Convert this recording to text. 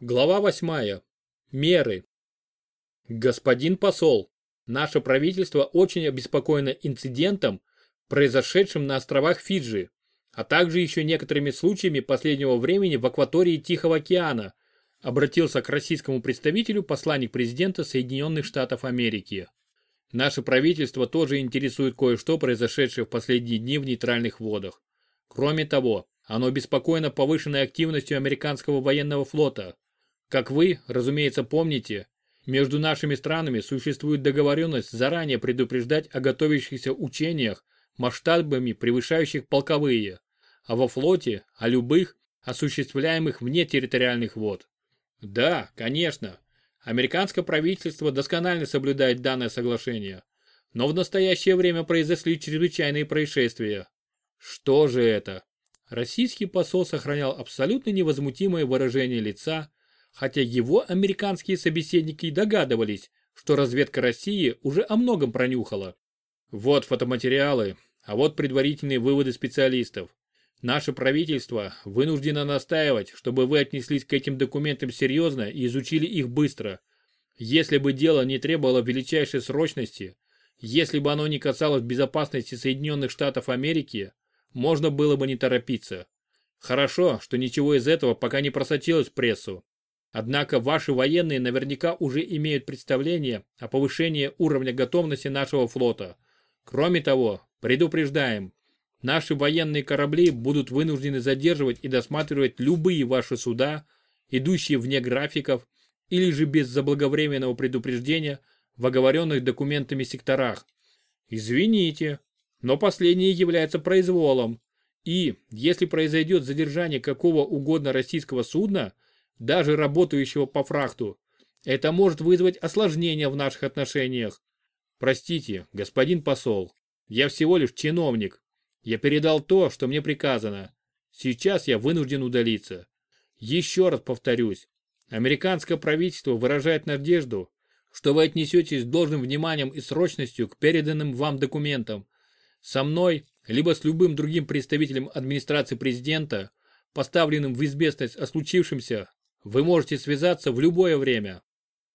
Глава 8. Меры. Господин посол, наше правительство очень обеспокоено инцидентом, произошедшим на островах Фиджи, а также еще некоторыми случаями последнего времени в акватории Тихого океана, обратился к российскому представителю посланник президента Соединенных Штатов Америки. Наше правительство тоже интересует кое-что, произошедшее в последние дни в нейтральных водах. Кроме того, оно обеспокоено повышенной активностью американского военного флота, как вы, разумеется, помните, между нашими странами существует договоренность заранее предупреждать о готовящихся учениях масштабами превышающих полковые, а во флоте о любых, осуществляемых вне территориальных вод. Да, конечно, американское правительство досконально соблюдает данное соглашение, но в настоящее время произошли чрезвычайные происшествия. Что же это? Российский посол сохранял абсолютно невозмутимое выражение лица, хотя его американские собеседники догадывались, что разведка России уже о многом пронюхала. Вот фотоматериалы, а вот предварительные выводы специалистов. Наше правительство вынуждено настаивать, чтобы вы отнеслись к этим документам серьезно и изучили их быстро. Если бы дело не требовало величайшей срочности, если бы оно не касалось безопасности Соединенных Штатов Америки, можно было бы не торопиться. Хорошо, что ничего из этого пока не просочилось в прессу. Однако ваши военные наверняка уже имеют представление о повышении уровня готовности нашего флота. Кроме того, предупреждаем, наши военные корабли будут вынуждены задерживать и досматривать любые ваши суда, идущие вне графиков или же без заблаговременного предупреждения в оговоренных документами секторах. Извините, но последнее является произволом. И, если произойдет задержание какого угодно российского судна, даже работающего по фрахту. Это может вызвать осложнения в наших отношениях. Простите, господин посол, я всего лишь чиновник. Я передал то, что мне приказано. Сейчас я вынужден удалиться. Еще раз повторюсь, американское правительство выражает надежду, что вы отнесетесь с должным вниманием и срочностью к переданным вам документам. Со мной, либо с любым другим представителем администрации президента, поставленным в известность о случившемся, вы можете связаться в любое время.